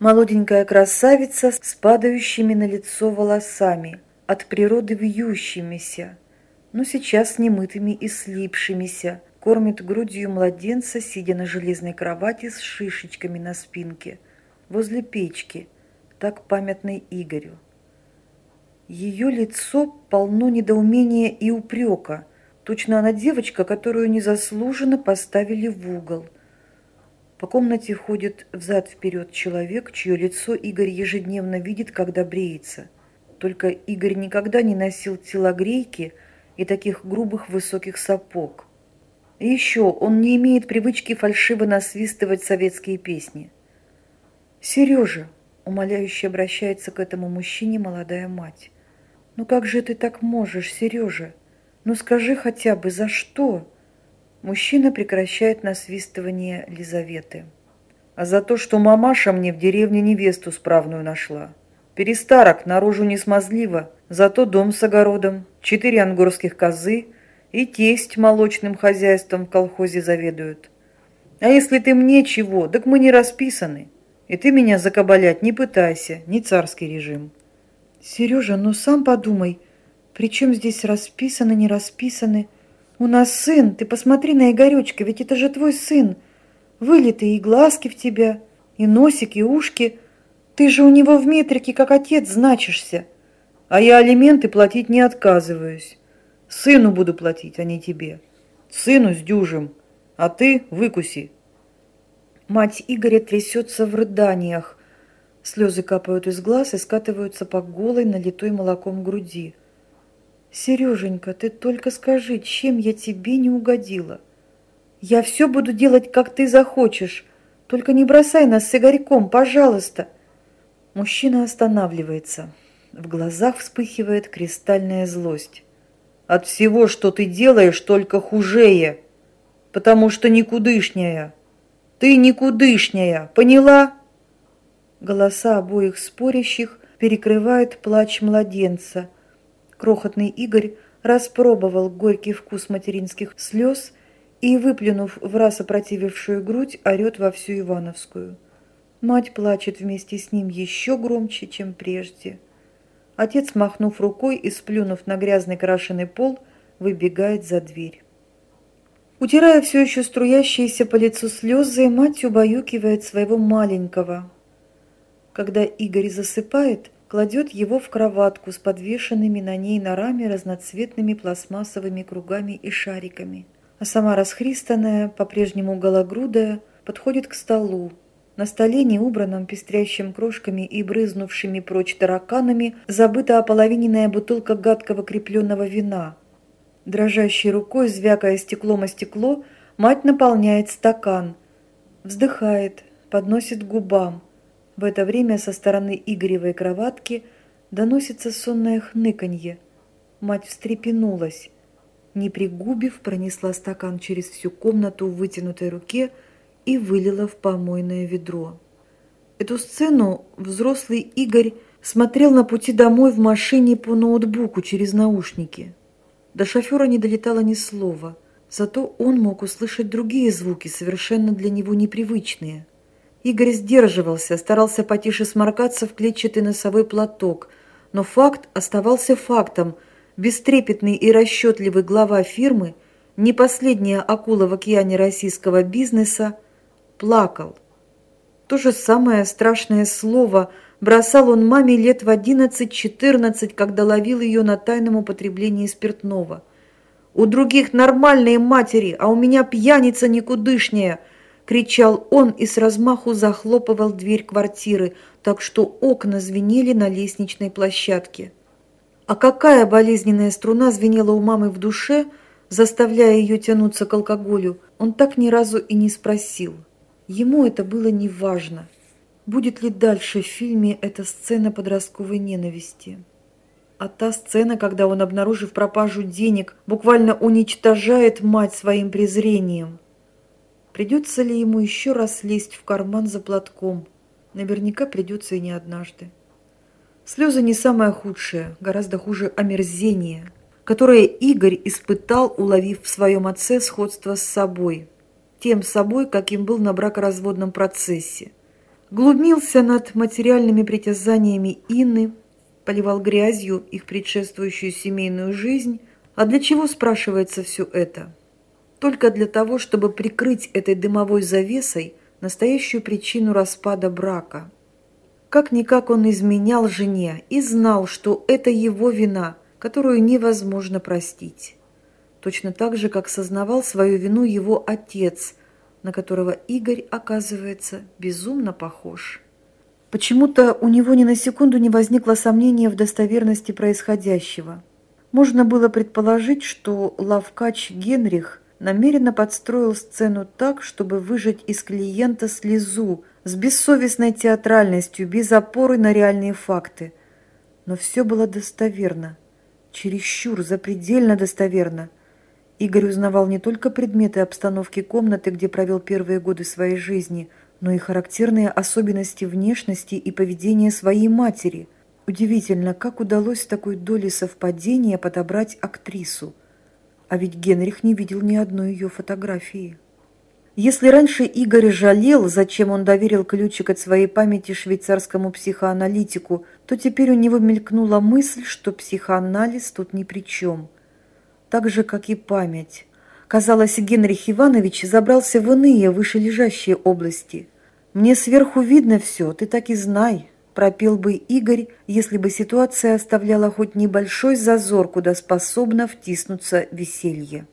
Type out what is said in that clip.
Молоденькая красавица с падающими на лицо волосами, от природы вьющимися, но сейчас немытыми и слипшимися, кормит грудью младенца, сидя на железной кровати с шишечками на спинке, возле печки, так памятной Игорю. Ее лицо полно недоумения и упрека. Точно она девочка, которую незаслуженно поставили в угол. По комнате ходит взад-вперед человек, чье лицо Игорь ежедневно видит, когда бреется. Только Игорь никогда не носил телогрейки и таких грубых высоких сапог. И еще он не имеет привычки фальшиво насвистывать советские песни. «Сережа!» – умоляюще обращается к этому мужчине молодая мать. «Ну как же ты так можешь, Сережа? Ну скажи хотя бы, за что?» Мужчина прекращает насвистывание Лизаветы. «А за то, что мамаша мне в деревне невесту справную нашла. Перестарок, наружу не смазливо, зато дом с огородом, четыре ангорских козы и тесть молочным хозяйством в колхозе заведуют. А если ты мне чего, так мы не расписаны, и ты меня закабалять не пытайся, не царский режим». Сережа, ну сам подумай, при чем здесь расписаны, не расписаны? У нас сын, ты посмотри на Игоречка, ведь это же твой сын. Вылитые и глазки в тебя, и носик, и ушки. Ты же у него в метрике как отец значишься. А я алименты платить не отказываюсь. Сыну буду платить, а не тебе. Сыну с дюжем, а ты выкуси. Мать Игоря трясется в рыданиях. Слезы капают из глаз и скатываются по голой, налитой молоком груди. «Сереженька, ты только скажи, чем я тебе не угодила? Я все буду делать, как ты захочешь. Только не бросай нас с Игорьком, пожалуйста!» Мужчина останавливается. В глазах вспыхивает кристальная злость. «От всего, что ты делаешь, только хужее, потому что никудышняя. Ты никудышняя, поняла?» Голоса обоих спорящих перекрывают плач младенца. Крохотный Игорь распробовал горький вкус материнских слез и, выплюнув в раз опротивившую грудь, орет во всю Ивановскую. Мать плачет вместе с ним еще громче, чем прежде. Отец, махнув рукой и сплюнув на грязный крашеный пол, выбегает за дверь. Утирая все еще струящиеся по лицу слезы, мать убаюкивает своего маленького, когда Игорь засыпает, кладет его в кроватку с подвешенными на ней на раме разноцветными пластмассовыми кругами и шариками. А сама расхристанная, по-прежнему гологрудая, подходит к столу. На столе, не убранном пестрящим крошками и брызнувшими прочь тараканами, забыта ополовиненная бутылка гадкого крепленного вина. Дрожащей рукой, звякая стеклом о стекло, мать наполняет стакан. Вздыхает, подносит к губам – в это время со стороны Игоревой кроватки доносится сонное хныканье. Мать встрепенулась. Не пригубив, пронесла стакан через всю комнату в вытянутой руке и вылила в помойное ведро. Эту сцену взрослый Игорь смотрел на пути домой в машине по ноутбуку через наушники. До шофера не долетало ни слова, зато он мог услышать другие звуки, совершенно для него непривычные – Игорь сдерживался, старался потише сморкаться в клетчатый носовой платок, но факт оставался фактом. Бестрепетный и расчетливый глава фирмы, не последняя акула в океане российского бизнеса, плакал. То же самое страшное слово бросал он маме лет в 11-14, когда ловил ее на тайном употреблении спиртного. «У других нормальные матери, а у меня пьяница никудышняя!» Кричал он и с размаху захлопывал дверь квартиры, так что окна звенели на лестничной площадке. А какая болезненная струна звенела у мамы в душе, заставляя ее тянуться к алкоголю, он так ни разу и не спросил. Ему это было неважно. Будет ли дальше в фильме эта сцена подростковой ненависти? А та сцена, когда он, обнаружив пропажу денег, буквально уничтожает мать своим презрением – Придется ли ему еще раз лезть в карман за платком? Наверняка придется и не однажды. Слезы не самое худшее, гораздо хуже омерзение, которое Игорь испытал, уловив в своем отце сходство с собой. Тем собой, каким был на бракоразводном процессе. глумился над материальными притязаниями Инны, поливал грязью их предшествующую семейную жизнь. А для чего, спрашивается, все это? Только для того, чтобы прикрыть этой дымовой завесой настоящую причину распада брака. Как-никак он изменял жене и знал, что это его вина, которую невозможно простить. Точно так же, как сознавал свою вину его отец, на которого Игорь, оказывается, безумно похож. Почему-то у него ни на секунду не возникло сомнения в достоверности происходящего. Можно было предположить, что лавкач Генрих намеренно подстроил сцену так, чтобы выжать из клиента слезу с бессовестной театральностью, без опоры на реальные факты. Но все было достоверно, чересчур, запредельно достоверно. Игорь узнавал не только предметы обстановки комнаты, где провел первые годы своей жизни, но и характерные особенности внешности и поведения своей матери. Удивительно, как удалось такой доли совпадения подобрать актрису. А ведь Генрих не видел ни одной ее фотографии. Если раньше Игорь жалел, зачем он доверил ключик от своей памяти швейцарскому психоаналитику, то теперь у него мелькнула мысль, что психоанализ тут ни при чем. Так же, как и память. Казалось, Генрих Иванович забрался в иные, вышележащие области. «Мне сверху видно все, ты так и знай», – пропел бы Игорь, если бы ситуация оставляла хоть небольшой зазор, куда способно втиснуться веселье.